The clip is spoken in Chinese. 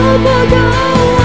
找不到。